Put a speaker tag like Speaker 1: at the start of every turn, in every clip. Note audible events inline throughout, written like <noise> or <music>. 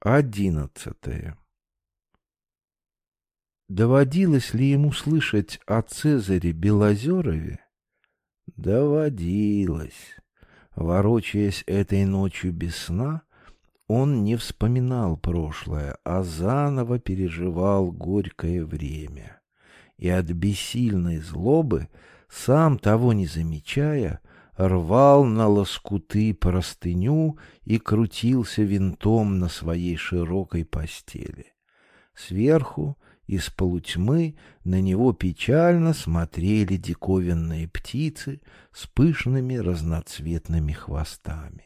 Speaker 1: Одиннадцатое. Доводилось ли ему слышать о Цезаре Белозерове? Доводилось. Ворочаясь этой ночью без сна, он не вспоминал прошлое, а заново переживал горькое время. И от бессильной злобы, сам того не замечая, рвал на лоскуты простыню и крутился винтом на своей широкой постели. Сверху, из полутьмы, на него печально смотрели диковинные птицы с пышными разноцветными хвостами.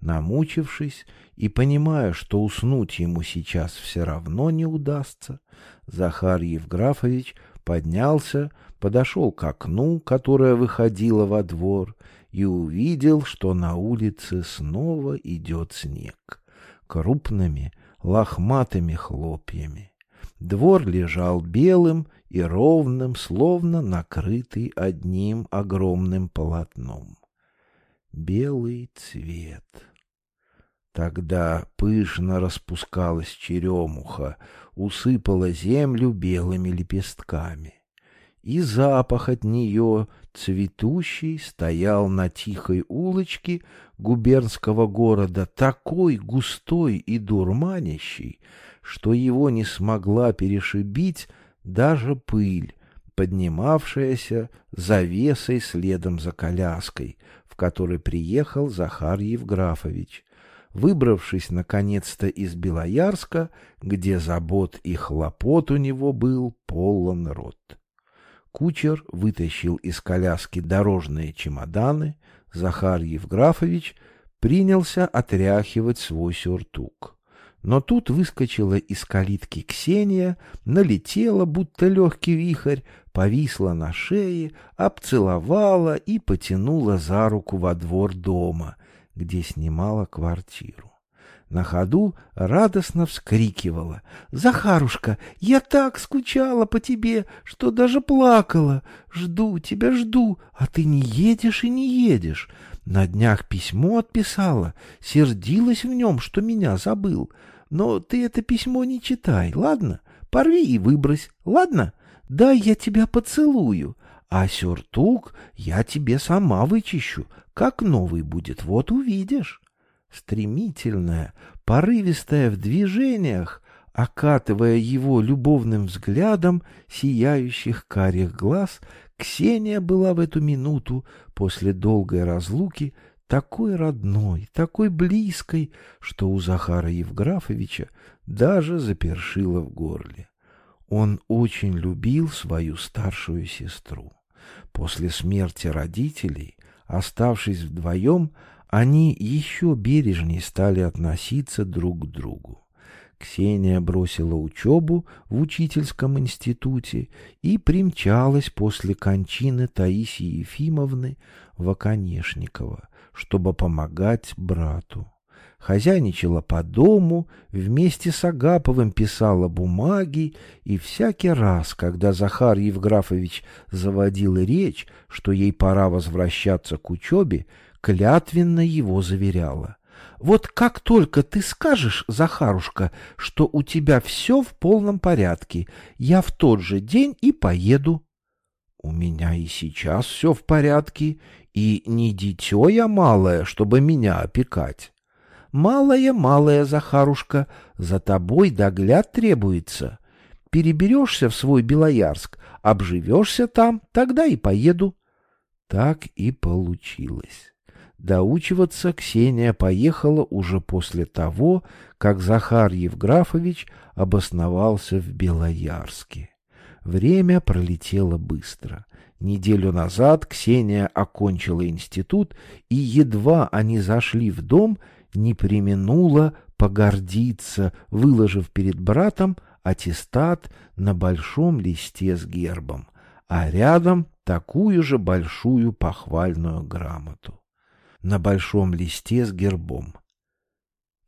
Speaker 1: Намучившись и понимая, что уснуть ему сейчас все равно не удастся, Захар Евграфович поднялся, подошел к окну, которое выходило во двор, и увидел, что на улице снова идет снег, крупными лохматыми хлопьями. Двор лежал белым и ровным, словно накрытый одним огромным полотном. Белый цвет. Тогда пышно распускалась черемуха, усыпала землю белыми лепестками. И запах от нее, цветущий, стоял на тихой улочке губернского города, такой густой и дурманящий, что его не смогла перешибить даже пыль, поднимавшаяся завесой следом за коляской, в которой приехал Захар Евграфович, выбравшись наконец-то из Белоярска, где забот и хлопот у него был полон рот. Кучер вытащил из коляски дорожные чемоданы, Захар Евграфович принялся отряхивать свой сюртук. Но тут выскочила из калитки Ксения, налетела, будто легкий вихрь, повисла на шее, обцеловала и потянула за руку во двор дома, где снимала квартиру. На ходу радостно вскрикивала. «Захарушка, я так скучала по тебе, что даже плакала. Жду тебя, жду, а ты не едешь и не едешь. На днях письмо отписала, сердилась в нем, что меня забыл. Но ты это письмо не читай, ладно? Порви и выбрось, ладно? Дай я тебя поцелую, а сюртук я тебе сама вычищу, как новый будет, вот увидишь. Стремительная, порывистая в движениях, окатывая его любовным взглядом сияющих карих глаз, Ксения была в эту минуту после долгой разлуки такой родной, такой близкой, что у Захара Евграфовича даже запершило в горле. Он очень любил свою старшую сестру. После смерти родителей Оставшись вдвоем, они еще бережнее стали относиться друг к другу. Ксения бросила учебу в учительском институте и примчалась после кончины Таисии Ефимовны в Оконешниково, чтобы помогать брату хозяйничала по дому, вместе с Агаповым писала бумаги, и всякий раз, когда Захар Евграфович заводил речь, что ей пора возвращаться к учебе, клятвенно его заверяла. «Вот как только ты скажешь, Захарушка, что у тебя все в полном порядке, я в тот же день и поеду». «У меня и сейчас все в порядке, и не дитё я малое, чтобы меня опекать». Малая-малая, Захарушка, за тобой догляд требуется. Переберешься в свой Белоярск, обживешься там, тогда и поеду. Так и получилось. Доучиваться Ксения поехала уже после того, как Захар Евграфович обосновался в Белоярске. Время пролетело быстро. Неделю назад Ксения окончила институт, и едва они зашли в дом, не применула погордиться, выложив перед братом аттестат на большом листе с гербом, а рядом такую же большую похвальную грамоту. На большом листе с гербом.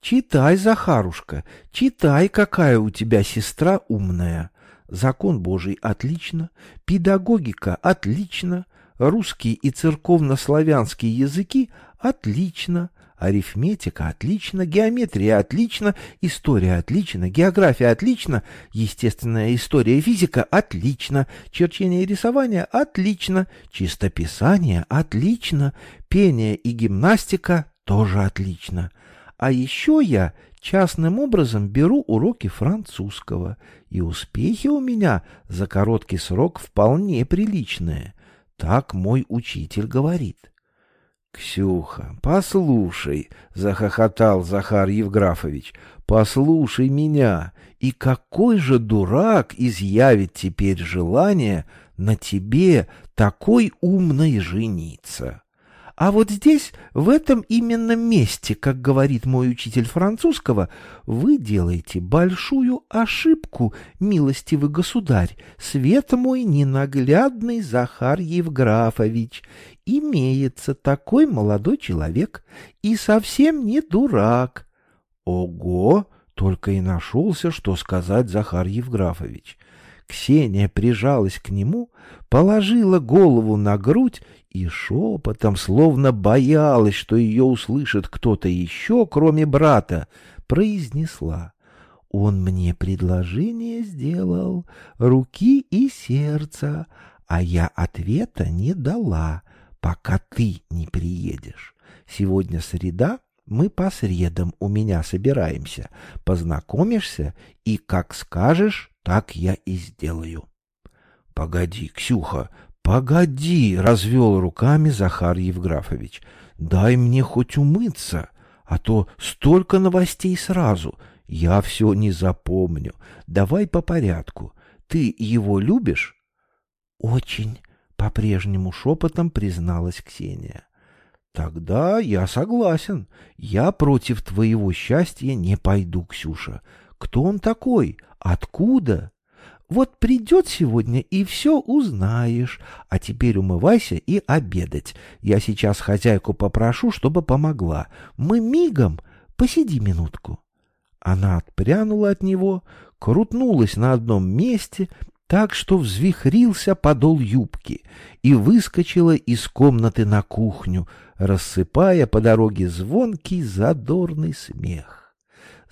Speaker 1: «Читай, Захарушка, читай, какая у тебя сестра умная. Закон Божий отлично, педагогика отлично, русский и церковно-славянские языки отлично, Арифметика отлично, геометрия отлично, история отлично, география отлично, естественная история и физика отлично, черчение и рисование отлично, чистописание отлично, пение и гимнастика тоже отлично. А еще я частным образом беру уроки французского, и успехи у меня за короткий срок вполне приличные. Так мой учитель говорит. «Ксюха, послушай», — захохотал Захар Евграфович, — «послушай меня, и какой же дурак изъявит теперь желание на тебе такой умной жениться?» А вот здесь, в этом именно месте, как говорит мой учитель французского, вы делаете большую ошибку, милостивый государь, свет мой ненаглядный Захар Евграфович. Имеется такой молодой человек и совсем не дурак. Ого! Только и нашелся, что сказать Захар Евграфович. Ксения прижалась к нему, положила голову на грудь и шепотом, словно боялась, что ее услышит кто-то еще, кроме брата, произнесла. Он мне предложение сделал, руки и сердца, а я ответа не дала, пока ты не приедешь. Сегодня среда, мы по средам у меня собираемся. Познакомишься, и как скажешь, так я и сделаю. — Погоди, Ксюха, «Погоди!» — развел руками Захар Евграфович. «Дай мне хоть умыться, а то столько новостей сразу. Я все не запомню. Давай по порядку. Ты его любишь?» «Очень», — по-прежнему шепотом призналась Ксения. «Тогда я согласен. Я против твоего счастья не пойду, Ксюша. Кто он такой? Откуда?» Вот придет сегодня, и все узнаешь. А теперь умывайся и обедать. Я сейчас хозяйку попрошу, чтобы помогла. Мы мигом. Посиди минутку. Она отпрянула от него, крутнулась на одном месте, так что взвихрился подол юбки и выскочила из комнаты на кухню, рассыпая по дороге звонкий задорный смех.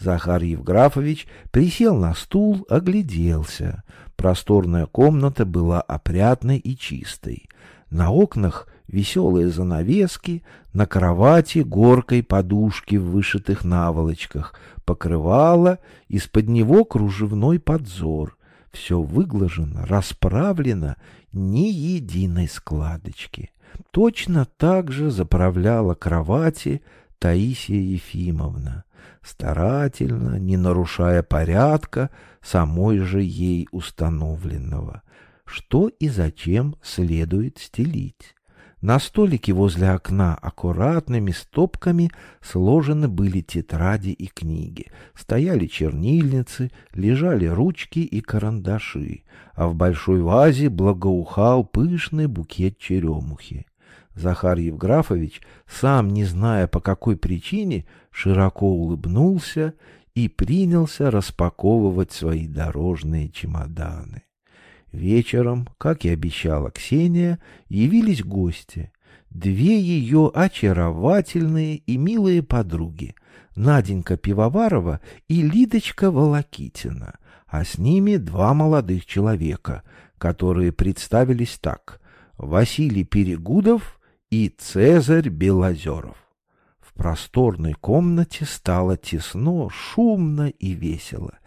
Speaker 1: Захар Евграфович присел на стул, огляделся. Просторная комната была опрятной и чистой. На окнах веселые занавески, на кровати горкой подушки в вышитых наволочках, покрывало, из-под него кружевной подзор. Все выглажено, расправлено, ни единой складочки. Точно так же заправляла кровати Таисия Ефимовна старательно, не нарушая порядка, самой же ей установленного, что и зачем следует стелить. На столике возле окна аккуратными стопками сложены были тетради и книги, стояли чернильницы, лежали ручки и карандаши, а в большой вазе благоухал пышный букет черемухи. Захар Евграфович, сам не зная по какой причине, широко улыбнулся и принялся распаковывать свои дорожные чемоданы. Вечером, как и обещала Ксения, явились гости. Две ее очаровательные и милые подруги, Наденька Пивоварова и Лидочка Волокитина, а с ними два молодых человека, которые представились так — Василий Перегудов и Цезарь Белозеров. В просторной комнате стало тесно, шумно и весело.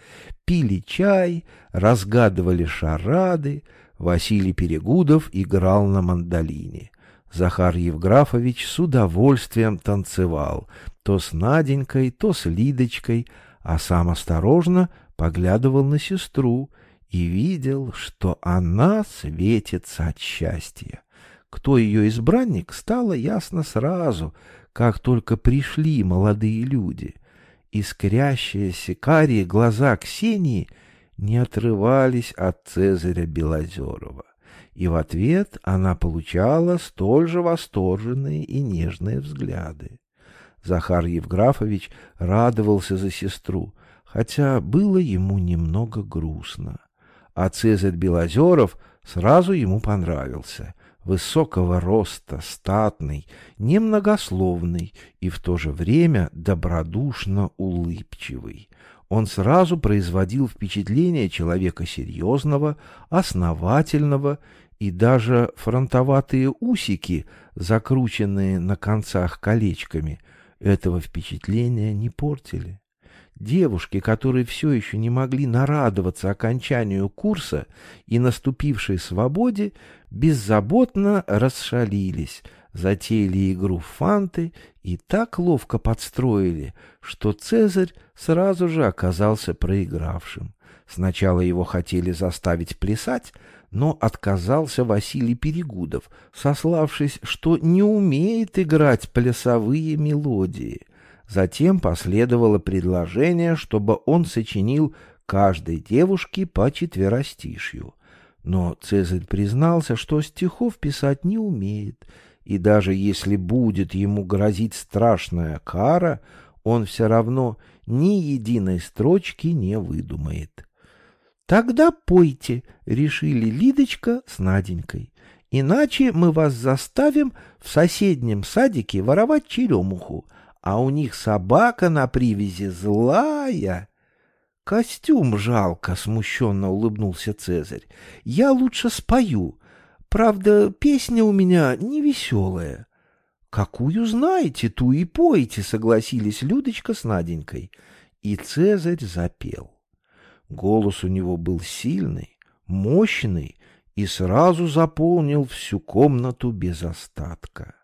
Speaker 1: Пили чай, разгадывали шарады, Василий Перегудов играл на мандолине. Захар Евграфович с удовольствием танцевал, то с Наденькой, то с Лидочкой, а сам осторожно поглядывал на сестру и видел, что она светится от счастья. Кто ее избранник, стало ясно сразу, как только пришли молодые люди. Искрящиеся карие глаза Ксении не отрывались от Цезаря Белозерова, и в ответ она получала столь же восторженные и нежные взгляды. Захар Евграфович радовался за сестру, хотя было ему немного грустно. А Цезарь Белозеров сразу ему понравился — высокого роста, статный, немногословный и в то же время добродушно улыбчивый. Он сразу производил впечатление человека серьезного, основательного, и даже фронтоватые усики, закрученные на концах колечками, этого впечатления не портили. Девушки, которые все еще не могли нарадоваться окончанию курса и наступившей свободе, беззаботно расшалились, затеяли игру в фанты и так ловко подстроили, что Цезарь сразу же оказался проигравшим. Сначала его хотели заставить плясать, но отказался Василий Перегудов, сославшись, что не умеет играть плясовые мелодии — Затем последовало предложение, чтобы он сочинил каждой девушке по четверостишью. Но Цезарь признался, что стихов писать не умеет, и даже если будет ему грозить страшная кара, он все равно ни единой строчки не выдумает. «Тогда пойте», — решили Лидочка с Наденькой. «Иначе мы вас заставим в соседнем садике воровать черемуху, а у них собака на привязи злая. Костюм жалко, смущенно улыбнулся Цезарь. Я лучше спою. Правда, песня у меня не веселая. Какую знаете, ту и пойте, согласились Людочка с Наденькой. И Цезарь запел. Голос у него был сильный, мощный и сразу заполнил всю комнату без остатка.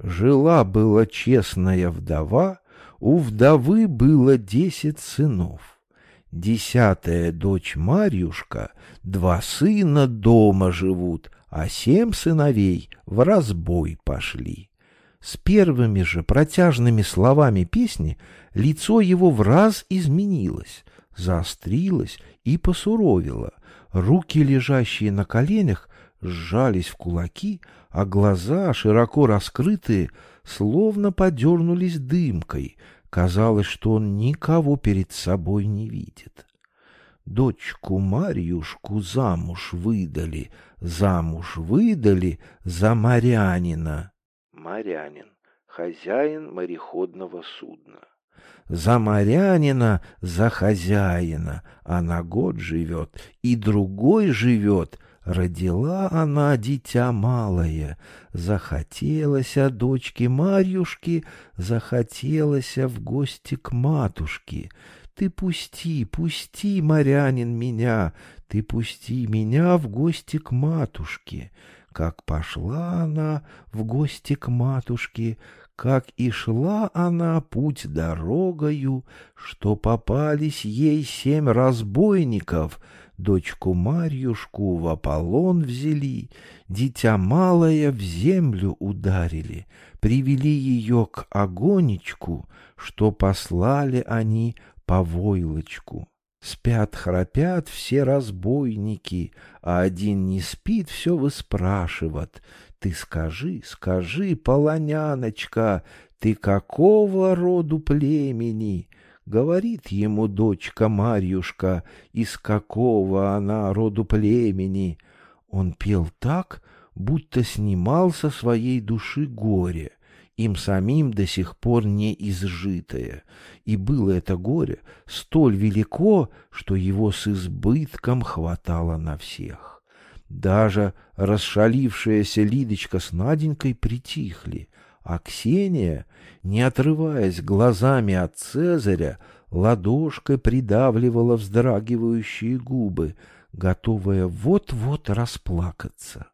Speaker 1: Жила была честная вдова, у вдовы было десять сынов. Десятая дочь Марьюшка, два сына дома живут, а семь сыновей в разбой пошли. С первыми же протяжными словами песни лицо его в раз изменилось, заострилось и посуровило. Руки, лежащие на коленях, сжались в кулаки, а глаза, широко раскрытые, словно подернулись дымкой. Казалось, что он никого перед собой не видит. Дочку Марьюшку замуж выдали, замуж выдали за морянина. Морянин — хозяин мореходного судна. За морянина, за хозяина, она год живет, и другой живет, Родила она дитя малое, захотелось о дочке Марьюшки, захотелось в гости к матушке. Ты пусти, пусти, морянин, меня, ты пусти меня в гости к матушке. Как пошла она в гости к матушке, как и шла она путь дорогою, что попались ей семь разбойников — Дочку Марьюшку в Аполлон взяли, Дитя малое в землю ударили, Привели ее к огонечку, Что послали они по войлочку. Спят, храпят все разбойники, А один не спит, все выспрашивает. Ты скажи, скажи, полоняночка, Ты какого роду племени? Говорит ему дочка Марьюшка, из какого она роду племени. Он пел так, будто снимал со своей души горе, им самим до сих пор не изжитое, и было это горе столь велико, что его с избытком хватало на всех. Даже расшалившаяся Лидочка с Наденькой притихли, а Ксения, не отрываясь глазами от Цезаря, ладошкой придавливала вздрагивающие губы, готовая вот-вот расплакаться.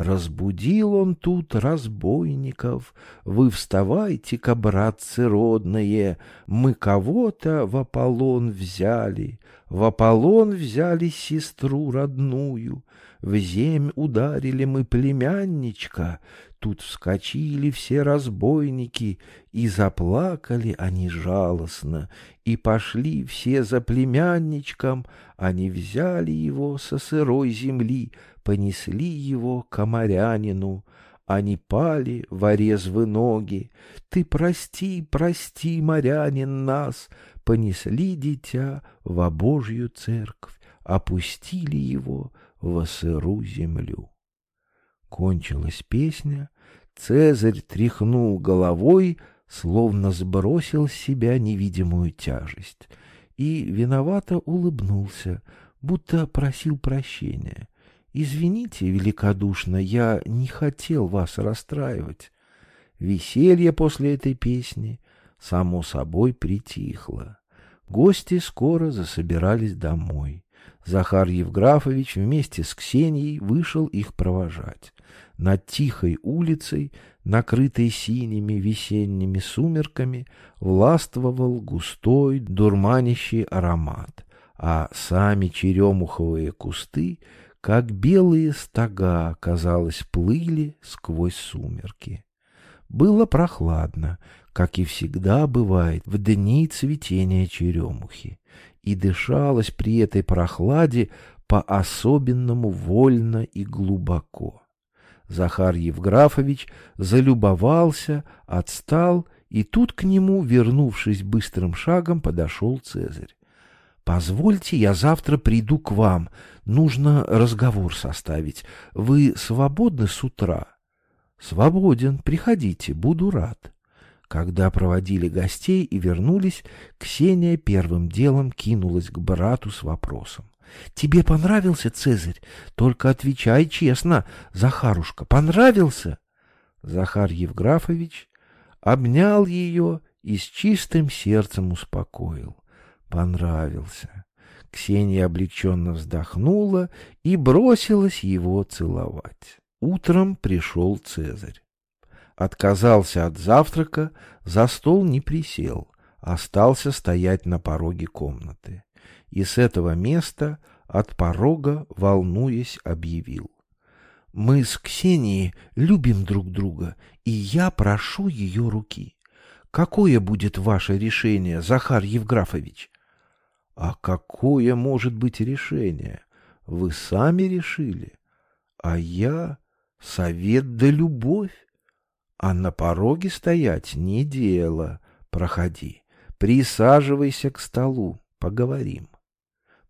Speaker 1: Разбудил он тут разбойников, вы вставайте-ка, братцы родные, мы кого-то в Аполлон взяли, в Аполлон взяли сестру родную, в земь ударили мы племянничка, Тут вскочили все разбойники, и заплакали они жалостно, и пошли все за племянничком, они взяли его со сырой земли, понесли его к комарянину, они пали в орезвы ноги. Ты прости, прости, морянин, нас, понесли дитя во Божью церковь, опустили его во сыру землю. Кончилась песня, Цезарь тряхнул головой, словно сбросил с себя невидимую тяжесть, и виновато улыбнулся, будто просил прощения. «Извините великодушно, я не хотел вас расстраивать». Веселье после этой песни, само собой, притихло. Гости скоро засобирались домой. Захар Евграфович вместе с Ксенией вышел их провожать. Над тихой улицей, накрытой синими весенними сумерками, властвовал густой, дурманящий аромат, а сами черемуховые кусты, как белые стога, казалось, плыли сквозь сумерки. Было прохладно, как и всегда бывает в дни цветения черемухи, и дышалось при этой прохладе по-особенному вольно и глубоко. Захар Евграфович залюбовался, отстал, и тут к нему, вернувшись быстрым шагом, подошел Цезарь. «Позвольте, я завтра приду к вам. Нужно разговор составить. Вы свободны с утра?» «Свободен. Приходите. Буду рад». Когда проводили гостей и вернулись, Ксения первым делом кинулась к брату с вопросом. «Тебе понравился Цезарь? Только отвечай честно, Захарушка, понравился?» Захар Евграфович обнял ее и с чистым сердцем успокоил. Понравился. Ксения облегченно вздохнула и бросилась его целовать. Утром пришел Цезарь. Отказался от завтрака, за стол не присел, остался стоять на пороге комнаты. И с этого места от порога, волнуясь, объявил. «Мы с Ксенией любим друг друга, и я прошу ее руки. Какое будет ваше решение, Захар Евграфович?» «А какое может быть решение? Вы сами решили. А я...» Совет да любовь. А на пороге стоять не дело. Проходи, присаживайся к столу, поговорим.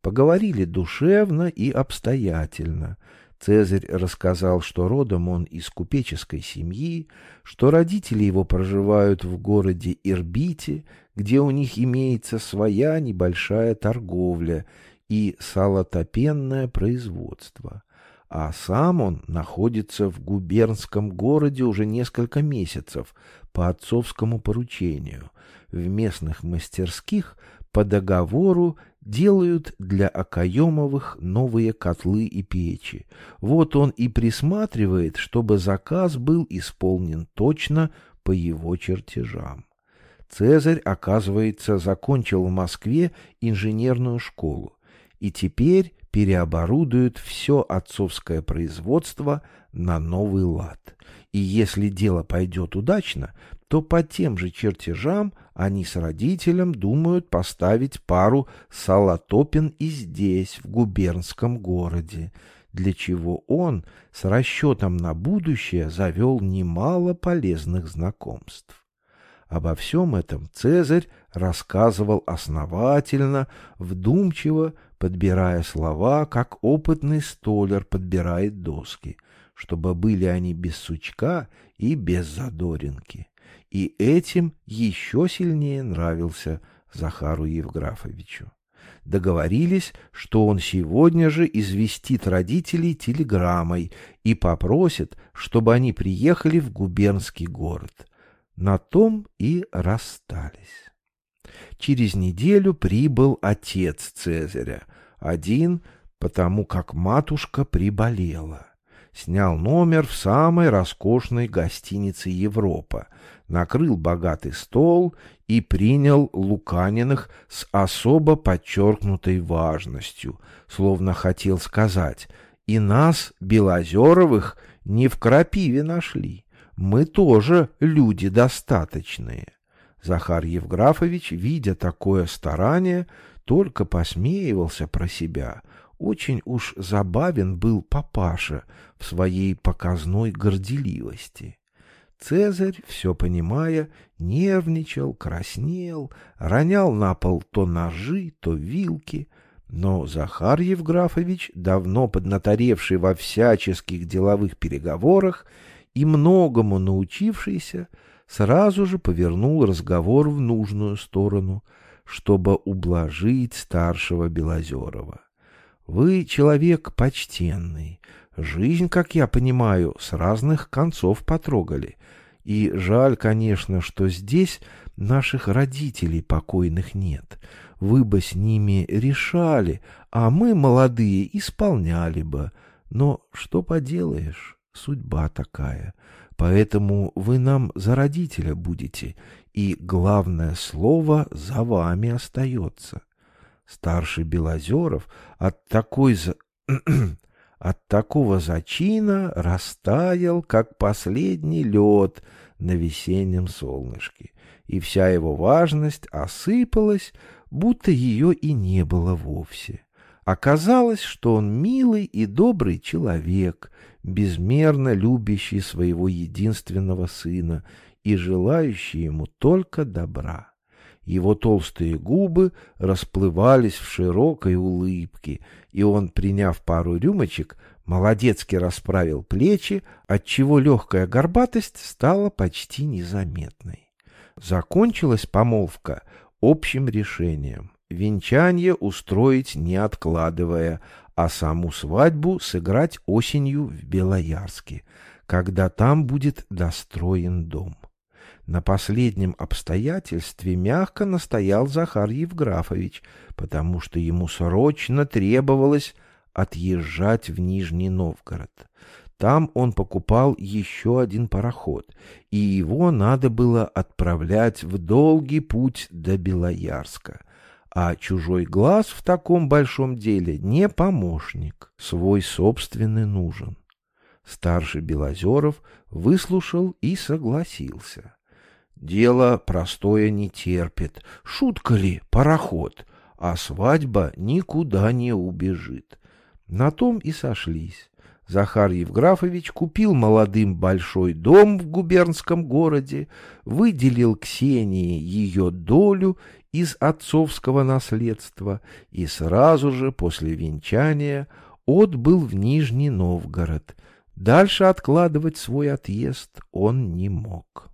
Speaker 1: Поговорили душевно и обстоятельно. Цезарь рассказал, что родом он из купеческой семьи, что родители его проживают в городе Ирбите, где у них имеется своя небольшая торговля и салотопенное производство а сам он находится в губернском городе уже несколько месяцев по отцовскому поручению. В местных мастерских по договору делают для Акаемовых новые котлы и печи. Вот он и присматривает, чтобы заказ был исполнен точно по его чертежам. Цезарь, оказывается, закончил в Москве инженерную школу и теперь переоборудуют все отцовское производство на новый лад. И если дело пойдет удачно, то по тем же чертежам они с родителем думают поставить пару салатопин и здесь, в губернском городе, для чего он с расчетом на будущее завел немало полезных знакомств. Обо всем этом Цезарь рассказывал основательно, вдумчиво, подбирая слова, как опытный столер подбирает доски, чтобы были они без сучка и без задоринки. И этим еще сильнее нравился Захару Евграфовичу. Договорились, что он сегодня же известит родителей телеграммой и попросит, чтобы они приехали в губернский город. На том и расстались. Через неделю прибыл отец Цезаря, один, потому как матушка приболела. Снял номер в самой роскошной гостинице Европа, накрыл богатый стол и принял Луканиных с особо подчеркнутой важностью, словно хотел сказать, и нас, Белозеровых, не в крапиве нашли. Мы тоже люди достаточные. Захар Евграфович, видя такое старание, только посмеивался про себя. Очень уж забавен был папаша в своей показной горделивости. Цезарь, все понимая, нервничал, краснел, ронял на пол то ножи, то вилки, Но Захар Евграфович, давно поднаторевший во всяческих деловых переговорах и многому научившийся, сразу же повернул разговор в нужную сторону, чтобы ублажить старшего Белозерова. Вы человек почтенный, жизнь, как я понимаю, с разных концов потрогали, и жаль, конечно, что здесь наших родителей покойных нет — вы бы с ними решали, а мы, молодые, исполняли бы. Но что поделаешь, судьба такая. Поэтому вы нам за родителя будете, и главное слово за вами остается. Старший Белозеров от такой за... <clears throat> от такого зачина растаял, как последний лед на весеннем солнышке, и вся его важность осыпалась, будто ее и не было вовсе. Оказалось, что он милый и добрый человек, безмерно любящий своего единственного сына и желающий ему только добра. Его толстые губы расплывались в широкой улыбке, и он, приняв пару рюмочек, молодецки расправил плечи, отчего легкая горбатость стала почти незаметной. Закончилась помолвка общим решением. Венчание устроить не откладывая, а саму свадьбу сыграть осенью в Белоярске, когда там будет достроен дом. На последнем обстоятельстве мягко настоял Захар Евграфович, потому что ему срочно требовалось отъезжать в Нижний Новгород. Там он покупал еще один пароход, и его надо было отправлять в долгий путь до Белоярска. А чужой глаз в таком большом деле не помощник, свой собственный нужен. Старший Белозеров выслушал и согласился. Дело простое не терпит. Шутка ли, пароход, а свадьба никуда не убежит. На том и сошлись. Захар Евграфович купил молодым большой дом в губернском городе, выделил Ксении ее долю из отцовского наследства и сразу же после венчания отбыл в Нижний Новгород. Дальше откладывать свой отъезд он не мог.